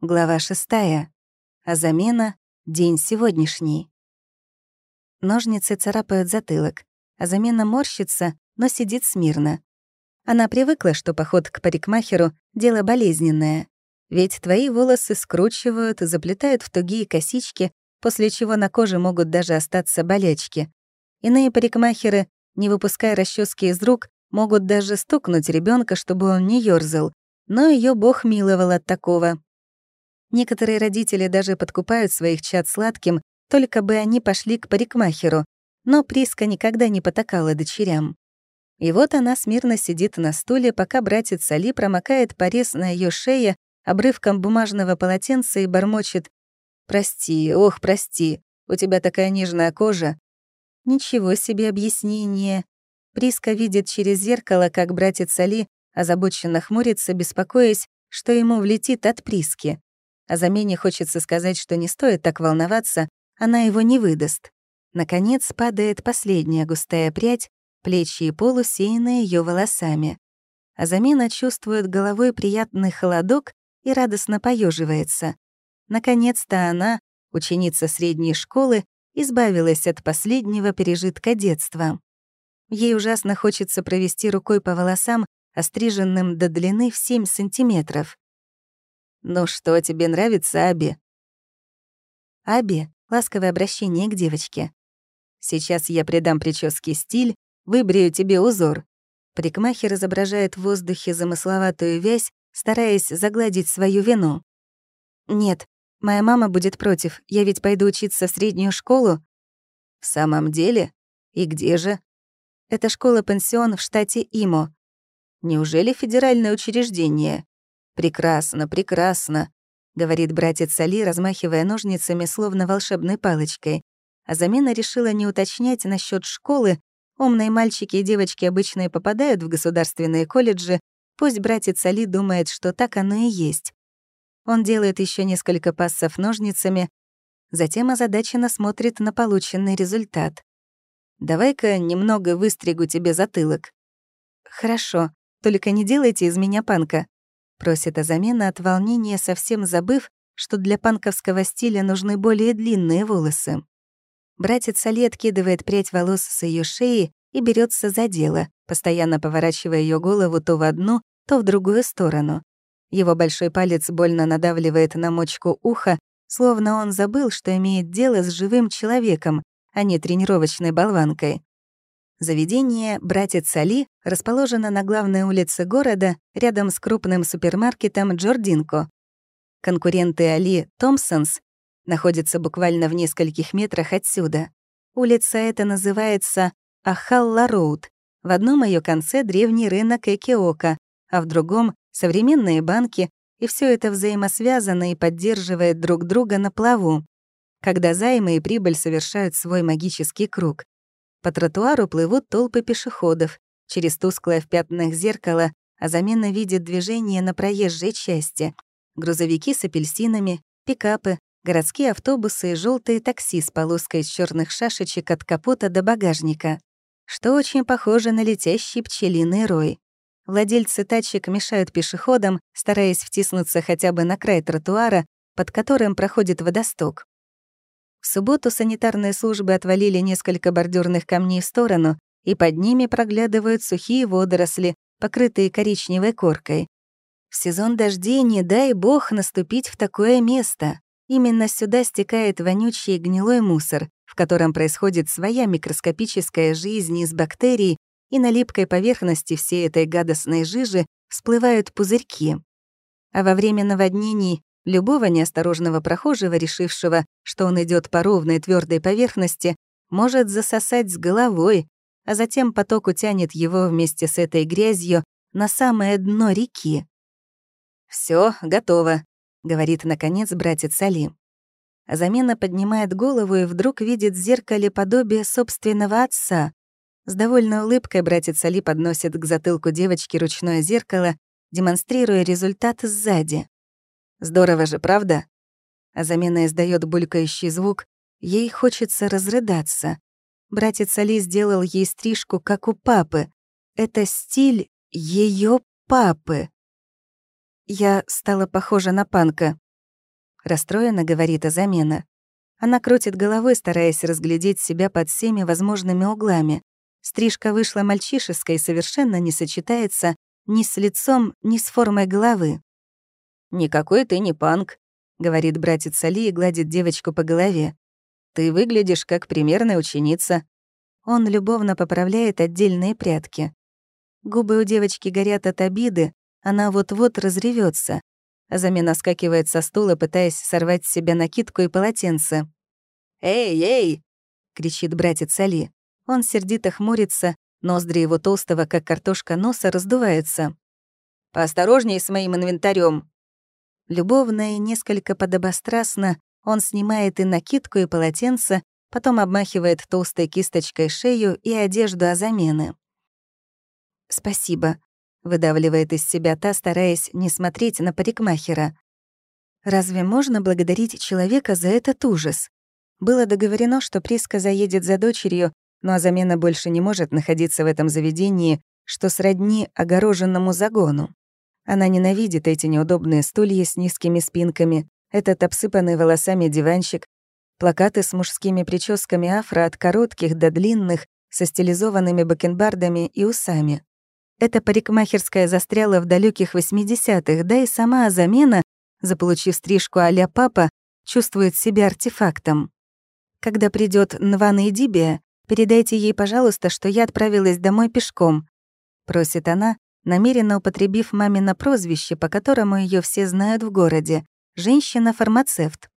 Глава шестая. А замена — день сегодняшний. Ножницы царапают затылок, а замена морщится, но сидит смирно. Она привыкла, что поход к парикмахеру — дело болезненное. Ведь твои волосы скручивают, заплетают в тугие косички, после чего на коже могут даже остаться болячки. Иные парикмахеры, не выпуская расчески из рук, могут даже стукнуть ребенка, чтобы он не ёрзал. Но ее Бог миловал от такого. Некоторые родители даже подкупают своих чад сладким, только бы они пошли к парикмахеру, но Приска никогда не потакала дочерям. И вот она смирно сидит на стуле, пока братец Али промокает порез на ее шее обрывком бумажного полотенца и бормочет «Прости, ох, прости, у тебя такая нежная кожа». Ничего себе объяснение. Приска видит через зеркало, как братец Али озабоченно хмурится, беспокоясь, что ему влетит от Приски. А замене хочется сказать, что не стоит так волноваться, она его не выдаст. Наконец падает последняя густая прядь, плечи и пол усеянные ее волосами. А замена чувствует головой приятный холодок и радостно поеживается. Наконец-то она, ученица средней школы, избавилась от последнего пережитка детства. Ей ужасно хочется провести рукой по волосам, остриженным до длины в 7 сантиметров. «Ну что, тебе нравится, Аби?» Аби — ласковое обращение к девочке. «Сейчас я придам прическе стиль, выбрею тебе узор». Парикмахер изображает в воздухе замысловатую вязь, стараясь загладить свою вину. «Нет, моя мама будет против, я ведь пойду учиться в среднюю школу». «В самом деле? И где же?» «Это школа-пансион в штате Имо». «Неужели федеральное учреждение?» «Прекрасно, прекрасно», — говорит братец Али, размахивая ножницами, словно волшебной палочкой. А замена решила не уточнять насчет школы. Умные мальчики и девочки обычно и попадают в государственные колледжи, пусть братец Али думает, что так оно и есть. Он делает еще несколько пассов ножницами, затем озадаченно смотрит на полученный результат. «Давай-ка немного выстригу тебе затылок». «Хорошо, только не делайте из меня панка», Просит о замене от волнения, совсем забыв, что для панковского стиля нужны более длинные волосы. Братец Али откидывает прядь волос с ее шеи и берется за дело, постоянно поворачивая ее голову то в одну, то в другую сторону. Его большой палец больно надавливает на мочку уха, словно он забыл, что имеет дело с живым человеком, а не тренировочной болванкой. Заведение «Братец Али» расположено на главной улице города, рядом с крупным супермаркетом «Джординко». Конкуренты Али «Томпсонс» находятся буквально в нескольких метрах отсюда. Улица эта называется Ахалла-Роуд. В одном ее конце древний рынок Экиока, а в другом — современные банки, и все это взаимосвязано и поддерживает друг друга на плаву, когда займы и прибыль совершают свой магический круг. По тротуару плывут толпы пешеходов. Через тусклое в пятнах зеркало а замена видит движение на проезжей части. Грузовики с апельсинами, пикапы, городские автобусы и желтые такси с полоской из черных шашечек от капота до багажника, что очень похоже на летящий пчелиный рой. Владельцы тачек мешают пешеходам, стараясь втиснуться хотя бы на край тротуара, под которым проходит водосток. В субботу санитарные службы отвалили несколько бордюрных камней в сторону, и под ними проглядывают сухие водоросли, покрытые коричневой коркой. В сезон дождей не дай бог наступить в такое место. Именно сюда стекает вонючий гнилой мусор, в котором происходит своя микроскопическая жизнь из бактерий, и на липкой поверхности всей этой гадостной жижи всплывают пузырьки. А во время наводнений Любого неосторожного прохожего, решившего, что он идет по ровной твердой поверхности, может засосать с головой, а затем поток утянет его вместе с этой грязью на самое дно реки. Все, готово», — говорит, наконец, братец Али. А замена поднимает голову и вдруг видит в зеркале подобие собственного отца. С довольной улыбкой братец Али подносит к затылку девочки ручное зеркало, демонстрируя результат сзади. Здорово же, правда? А замена издает булькающий звук. Ей хочется разрыдаться. Братец Али сделал ей стрижку, как у папы. Это стиль ее папы. Я стала похожа на панка. расстроенно говорит Азамена. Она крутит головой, стараясь разглядеть себя под всеми возможными углами. Стрижка вышла мальчишеской и совершенно не сочетается ни с лицом, ни с формой головы. «Никакой ты не панк», — говорит братец Али и гладит девочку по голове. «Ты выглядишь как примерная ученица». Он любовно поправляет отдельные прятки. Губы у девочки горят от обиды, она вот-вот разревется. Замена скакивает со стула, пытаясь сорвать с себя накидку и полотенце. «Эй, эй!» — кричит братец Али. Он сердито хмурится, ноздри его толстого, как картошка носа, раздуваются. «Поосторожней с моим инвентарем. Любовно и несколько подобострастно он снимает и накидку, и полотенце, потом обмахивает толстой кисточкой шею и одежду о замены. «Спасибо», — выдавливает из себя та, стараясь не смотреть на парикмахера. «Разве можно благодарить человека за этот ужас?» Было договорено, что Приска заедет за дочерью, но Азамена больше не может находиться в этом заведении, что сродни огороженному загону. Она ненавидит эти неудобные стулья с низкими спинками, этот обсыпанный волосами диванчик, плакаты с мужскими прическами афро от коротких до длинных, со стилизованными бакенбардами и усами. Эта парикмахерская застряла в далеких 80-х, да и сама замена, заполучив стрижку а папа, чувствует себя артефактом. Когда придет Нвана и Дибия, передайте ей, пожалуйста, что я отправилась домой пешком», — просит она, намеренно употребив мамино прозвище, по которому ее все знают в городе — «женщина-фармацевт».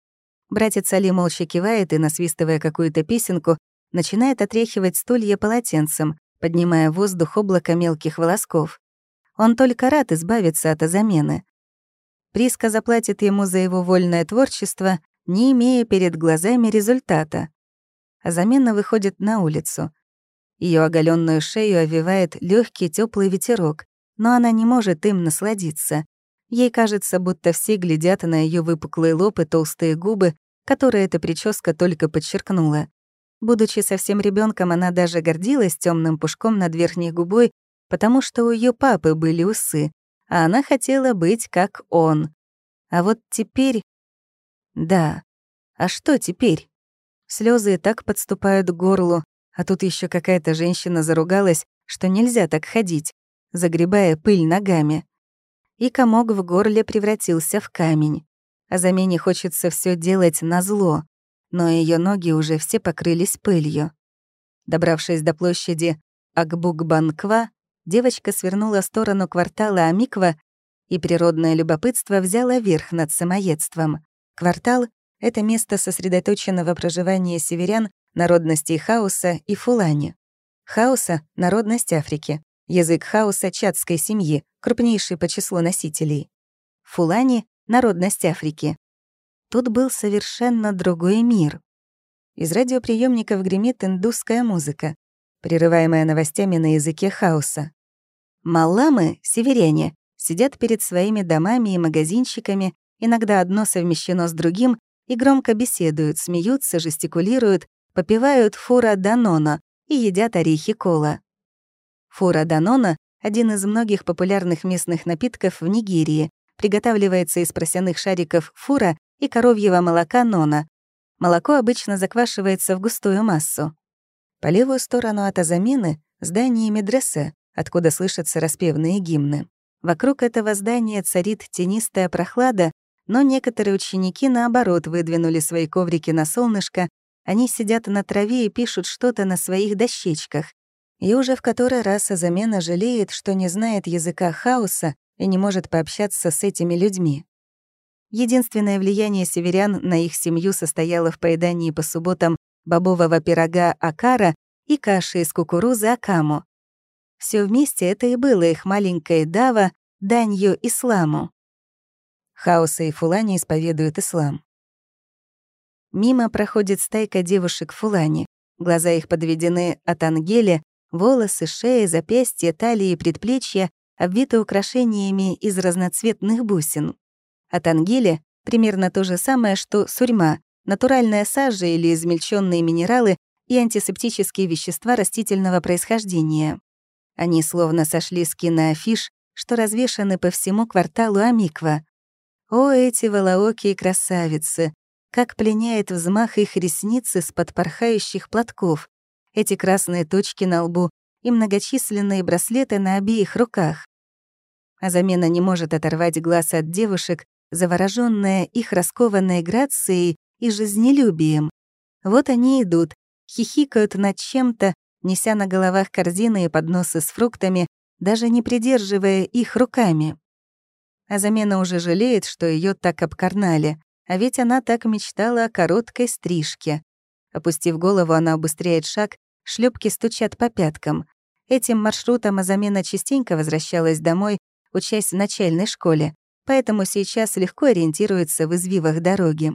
Братец Али молча кивает и, насвистывая какую-то песенку, начинает отряхивать стулья полотенцем, поднимая в воздух облако мелких волосков. Он только рад избавиться от замены. Приска заплатит ему за его вольное творчество, не имея перед глазами результата. А замена выходит на улицу. Ее оголенную шею овивает легкий теплый ветерок, но она не может им насладиться. Ей кажется, будто все глядят на ее выпуклые лоб и толстые губы, которые эта прическа только подчеркнула. Будучи совсем ребенком, она даже гордилась темным пушком над верхней губой, потому что у ее папы были усы, а она хотела быть как он. А вот теперь... Да. А что теперь? Слезы и так подступают к горлу, а тут еще какая-то женщина заругалась, что нельзя так ходить, загребая пыль ногами. И комок в горле превратился в камень. А замене хочется все делать на зло но ее ноги уже все покрылись пылью. Добравшись до площади Акбукбанква, девочка свернула в сторону квартала Амиква, и природное любопытство взяло верх над самоедством. Квартал — это место сосредоточенного проживания северян, народностей хаоса и фулани. Хаоса — народность Африки, язык хаоса чадской семьи, крупнейший по числу носителей. Фулани — народность Африки, Тут был совершенно другой мир. Из радиоприемников гремит индусская музыка, прерываемая новостями на языке хаоса. Маламы, северяне, сидят перед своими домами и магазинчиками, иногда одно совмещено с другим, и громко беседуют, смеются, жестикулируют, попивают фура данона и едят орехи кола. Фура данона — один из многих популярных местных напитков в Нигерии, приготавливается из просяных шариков фура и коровьего молока нона. Молоко обычно заквашивается в густую массу. По левую сторону от Азамины — здание медресе, откуда слышатся распевные гимны. Вокруг этого здания царит тенистая прохлада, но некоторые ученики, наоборот, выдвинули свои коврики на солнышко, они сидят на траве и пишут что-то на своих дощечках. И уже в который раз Азамена жалеет, что не знает языка хаоса и не может пообщаться с этими людьми. Единственное влияние северян на их семью состояло в поедании по субботам бобового пирога акара и каши из кукурузы акаму. Все вместе это и было их маленькое дава, данью исламу. Хаоса и фулани исповедуют ислам. Мимо проходит стайка девушек фулани. Глаза их подведены от ангеля, волосы, шея, запястья, талии и предплечья обвиты украшениями из разноцветных бусин. От ангели примерно то же самое, что сурьма, натуральная сажа или измельченные минералы и антисептические вещества растительного происхождения. Они словно сошли с киноафиш, что развешаны по всему кварталу Амиква. О, эти волоокие красавицы! Как пленяет взмах их ресниц из-под порхающих платков, эти красные точки на лбу и многочисленные браслеты на обеих руках. А замена не может оторвать глаз от девушек, заворожённая их раскованной грацией и жизнелюбием. Вот они идут, хихикают над чем-то, неся на головах корзины и подносы с фруктами, даже не придерживая их руками. А замена уже жалеет, что ее так обкарнали, а ведь она так мечтала о короткой стрижке. Опустив голову, она убыстряет шаг, шлепки стучат по пяткам. Этим маршрутом Азамена частенько возвращалась домой, учась в начальной школе, поэтому сейчас легко ориентируется в извивах дороги.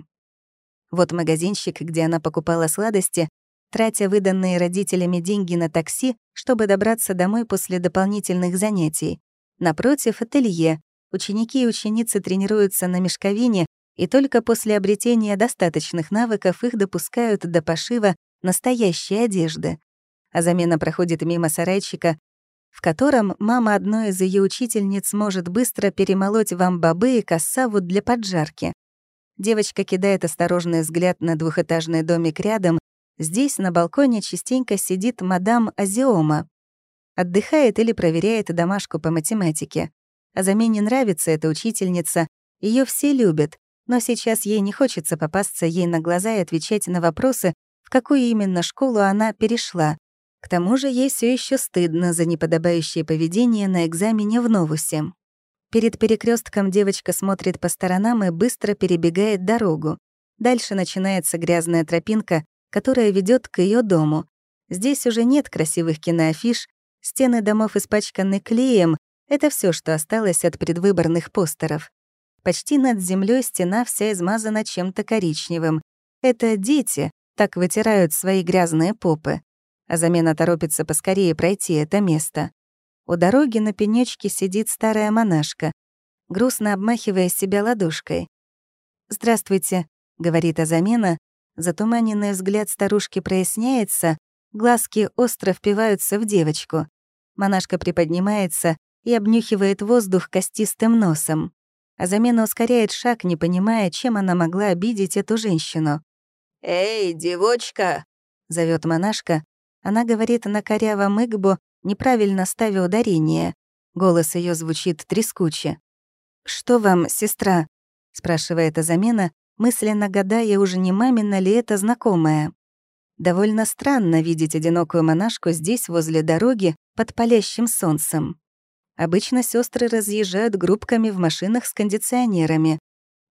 Вот магазинчик, где она покупала сладости, тратя выданные родителями деньги на такси, чтобы добраться домой после дополнительных занятий. Напротив — ателье. Ученики и ученицы тренируются на мешковине, и только после обретения достаточных навыков их допускают до пошива настоящей одежды. А замена проходит мимо сарайчика, в котором мама одной из ее учительниц может быстро перемолоть вам бобы и кассаву для поджарки. Девочка кидает осторожный взгляд на двухэтажный домик рядом. Здесь на балконе частенько сидит мадам Азиома. Отдыхает или проверяет домашку по математике. А замене нравится эта учительница, ее все любят, но сейчас ей не хочется попасться ей на глаза и отвечать на вопросы, в какую именно школу она перешла. К тому же ей все еще стыдно за неподобающее поведение на экзамене в Новусе. Перед перекрестком девочка смотрит по сторонам и быстро перебегает дорогу. Дальше начинается грязная тропинка, которая ведет к ее дому. Здесь уже нет красивых киноафиш, стены домов испачканы клеем, это все, что осталось от предвыборных постеров. Почти над землей стена вся измазана чем-то коричневым. Это дети так вытирают свои грязные попы. А замена торопится поскорее пройти это место. У дороги на пенечке сидит старая монашка, грустно обмахивая себя ладошкой. «Здравствуйте», — говорит Азамена. Затуманенный взгляд старушки проясняется, глазки остро впиваются в девочку. Монашка приподнимается и обнюхивает воздух костистым носом. Азамена ускоряет шаг, не понимая, чем она могла обидеть эту женщину. «Эй, девочка!» — зовет монашка. Она говорит на корявом игбо, неправильно ставя ударение. Голос ее звучит трескуче. «Что вам, сестра?» — спрашивает Азамена, мысленно гадая, уже не мамина ли это знакомая. Довольно странно видеть одинокую монашку здесь, возле дороги, под палящим солнцем. Обычно сестры разъезжают группками в машинах с кондиционерами,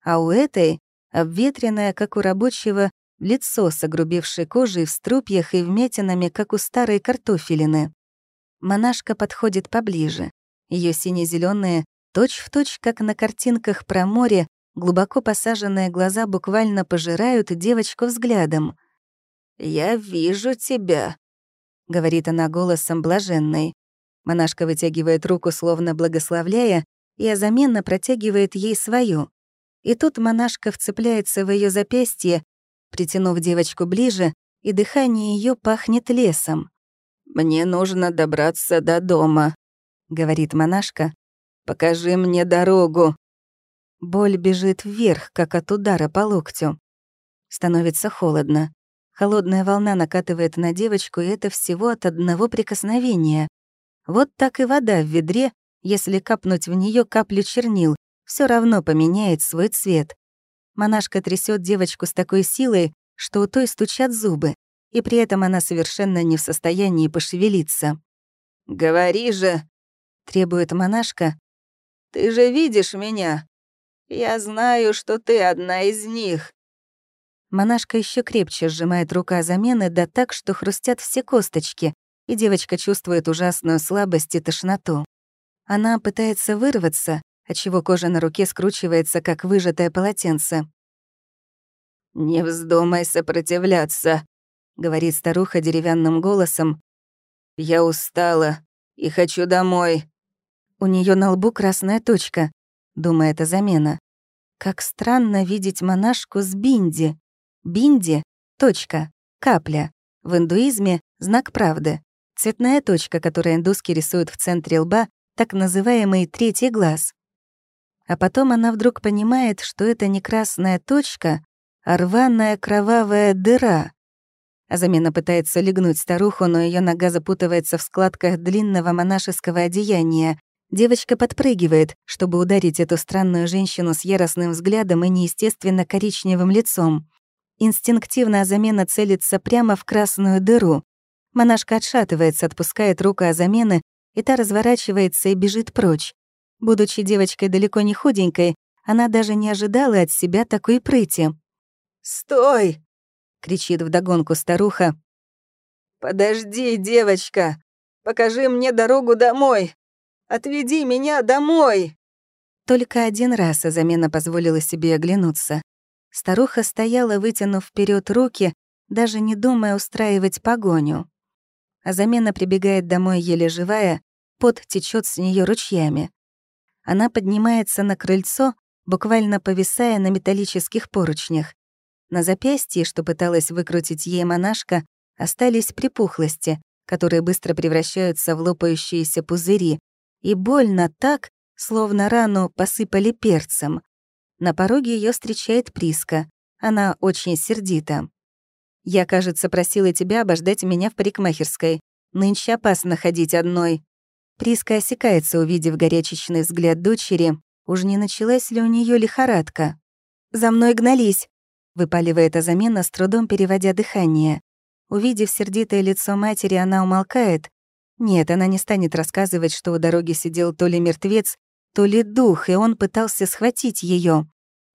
а у этой, обветренная, как у рабочего, лицо с огрубевшей кожей в струпьях и вмятинами, как у старой картофелины. Монашка подходит поближе. Ее сине-зеленые, точь-в-точь, как на картинках про море, глубоко посаженные глаза буквально пожирают девочку взглядом. «Я вижу тебя», — говорит она голосом блаженной. Монашка вытягивает руку, словно благословляя, и озаменно протягивает ей свою. И тут монашка вцепляется в ее запястье, притянув девочку ближе, и дыхание ее пахнет лесом. «Мне нужно добраться до дома», — говорит монашка. «Покажи мне дорогу». Боль бежит вверх, как от удара по локтю. Становится холодно. Холодная волна накатывает на девочку, и это всего от одного прикосновения. Вот так и вода в ведре, если капнуть в нее каплю чернил, все равно поменяет свой цвет. Монашка трясет девочку с такой силой, что у той стучат зубы и при этом она совершенно не в состоянии пошевелиться. «Говори же!» — требует монашка. «Ты же видишь меня. Я знаю, что ты одна из них». Монашка еще крепче сжимает рука замены, да так, что хрустят все косточки, и девочка чувствует ужасную слабость и тошноту. Она пытается вырваться, отчего кожа на руке скручивается, как выжатое полотенце. «Не вздумай сопротивляться», — говорит старуха деревянным голосом. «Я устала и хочу домой». У нее на лбу красная точка, думает о замена. Как странно видеть монашку с бинди. Бинди — точка, капля. В индуизме — знак правды. Цветная точка, которую индуски рисуют в центре лба, так называемый третий глаз. А потом она вдруг понимает, что это не красная точка, а рваная кровавая дыра. Азамена пытается легнуть старуху, но ее нога запутывается в складках длинного монашеского одеяния. Девочка подпрыгивает, чтобы ударить эту странную женщину с яростным взглядом и неестественно коричневым лицом. Инстинктивно Азамена целится прямо в красную дыру. Монашка отшатывается, отпускает руку Азамены, и та разворачивается и бежит прочь. Будучи девочкой далеко не худенькой, она даже не ожидала от себя такой прыти. «Стой!» — кричит вдогонку старуха. «Подожди, девочка! Покажи мне дорогу домой! Отведи меня домой!» Только один раз замена позволила себе оглянуться. Старуха стояла, вытянув вперед руки, даже не думая устраивать погоню. А замена прибегает домой еле живая, пот течет с нее ручьями. Она поднимается на крыльцо, буквально повисая на металлических поручнях. На запястье, что пыталась выкрутить ей монашка, остались припухлости, которые быстро превращаются в лопающиеся пузыри, и больно так, словно рану посыпали перцем. На пороге ее встречает Приска. Она очень сердита. «Я, кажется, просила тебя обождать меня в парикмахерской. Нынче опасно ходить одной». Приска осекается, увидев горячечный взгляд дочери. Уж не началась ли у нее лихорадка? «За мной гнались!» — выпаливает Азамена, с трудом переводя дыхание. Увидев сердитое лицо матери, она умолкает, нет, она не станет рассказывать, что у дороги сидел то ли мертвец, то ли дух, и он пытался схватить ее.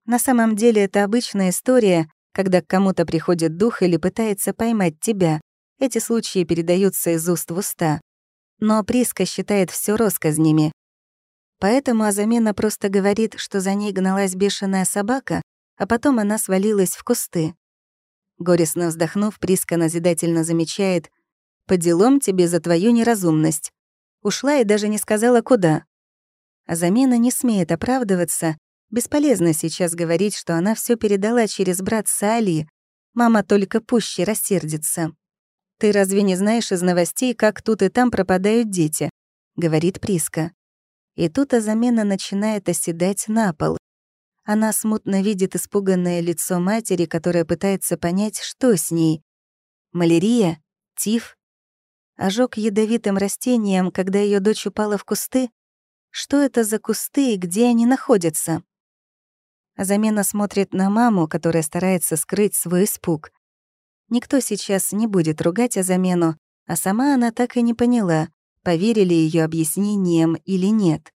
На самом деле это обычная история, когда к кому-то приходит дух или пытается поймать тебя. Эти случаи передаются из уст в уста. Но Приска считает все россказнями. Поэтому Азамена просто говорит, что за ней гналась бешеная собака, а потом она свалилась в кусты. Горестно вздохнув, Приска назидательно замечает — по делам тебе за твою неразумность. Ушла и даже не сказала, куда. А замена не смеет оправдываться. Бесполезно сейчас говорить, что она все передала через братца Али. Мама только пуще рассердится. «Ты разве не знаешь из новостей, как тут и там пропадают дети?» — говорит Приска. И тут Азамена начинает оседать на пол. Она смутно видит испуганное лицо матери, которая пытается понять, что с ней. Малярия? Тиф? ожог ядовитым растением, когда ее дочь упала в кусты? Что это за кусты и где они находятся? Замена смотрит на маму, которая старается скрыть свой испуг. Никто сейчас не будет ругать Азамену, а сама она так и не поняла, поверили ее объяснениям или нет.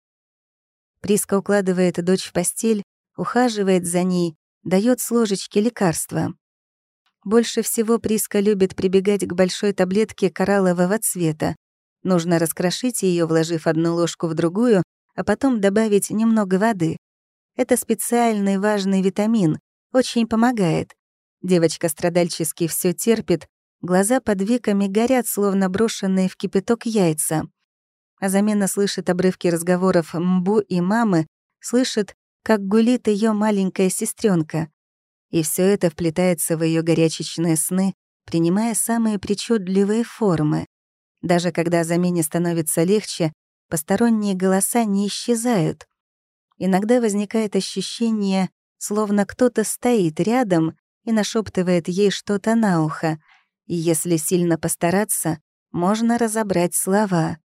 Приска укладывает дочь в постель, ухаживает за ней, дает с ложечки лекарства. Больше всего Приска любит прибегать к большой таблетке кораллового цвета. Нужно раскрошить ее, вложив одну ложку в другую, а потом добавить немного воды. Это специальный важный витамин, очень помогает. Девочка страдальчески все терпит, глаза под веками горят, словно брошенные в кипяток яйца. А замена слышит обрывки разговоров Мбу и мамы, слышит, как гулит ее маленькая сестренка и все это вплетается в ее горячечные сны, принимая самые причудливые формы. Даже когда замене становится легче, посторонние голоса не исчезают. Иногда возникает ощущение, словно кто-то стоит рядом и нашептывает ей что-то на ухо, и если сильно постараться, можно разобрать слова.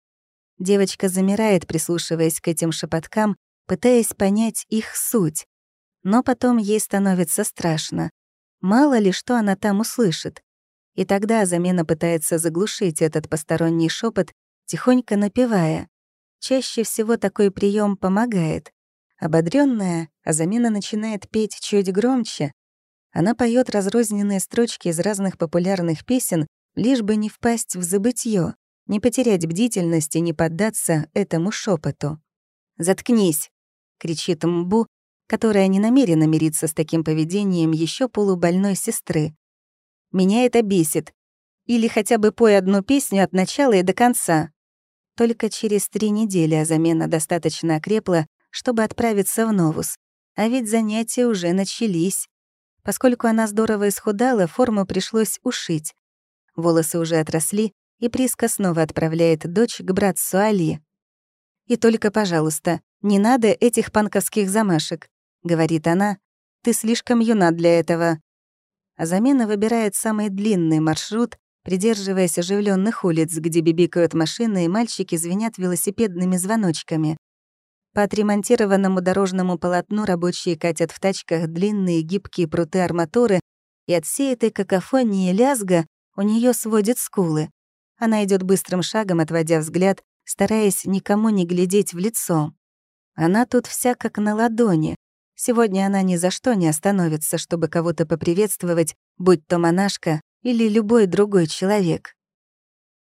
Девочка замирает, прислушиваясь к этим шепоткам, пытаясь понять их суть. Но потом ей становится страшно. Мало ли, что она там услышит. И тогда замена пытается заглушить этот посторонний шепот, тихонько напевая. Чаще всего такой прием помогает. Ободренная, а замена начинает петь чуть громче. Она поет разрозненные строчки из разных популярных песен, лишь бы не впасть в забытье, не потерять бдительность и не поддаться этому шепоту. «Заткнись!» — кричит Мбу, которая не намерена мириться с таким поведением еще полубольной сестры. Меня это бесит. Или хотя бы пой одну песню от начала и до конца. Только через три недели а замена достаточно окрепла, чтобы отправиться в Новус. А ведь занятия уже начались. Поскольку она здорово исхудала, форму пришлось ушить. Волосы уже отросли, и Приска снова отправляет дочь к братцу Али. И только, пожалуйста, «Не надо этих панковских замашек», — говорит она. «Ты слишком юна для этого». А замена выбирает самый длинный маршрут, придерживаясь оживленных улиц, где бибикают машины и мальчики звенят велосипедными звоночками. По отремонтированному дорожному полотну рабочие катят в тачках длинные гибкие пруты арматуры, и от всей этой какофонии лязга у нее сводит скулы. Она идет быстрым шагом, отводя взгляд, стараясь никому не глядеть в лицо. Она тут вся как на ладони. Сегодня она ни за что не остановится, чтобы кого-то поприветствовать, будь то монашка или любой другой человек.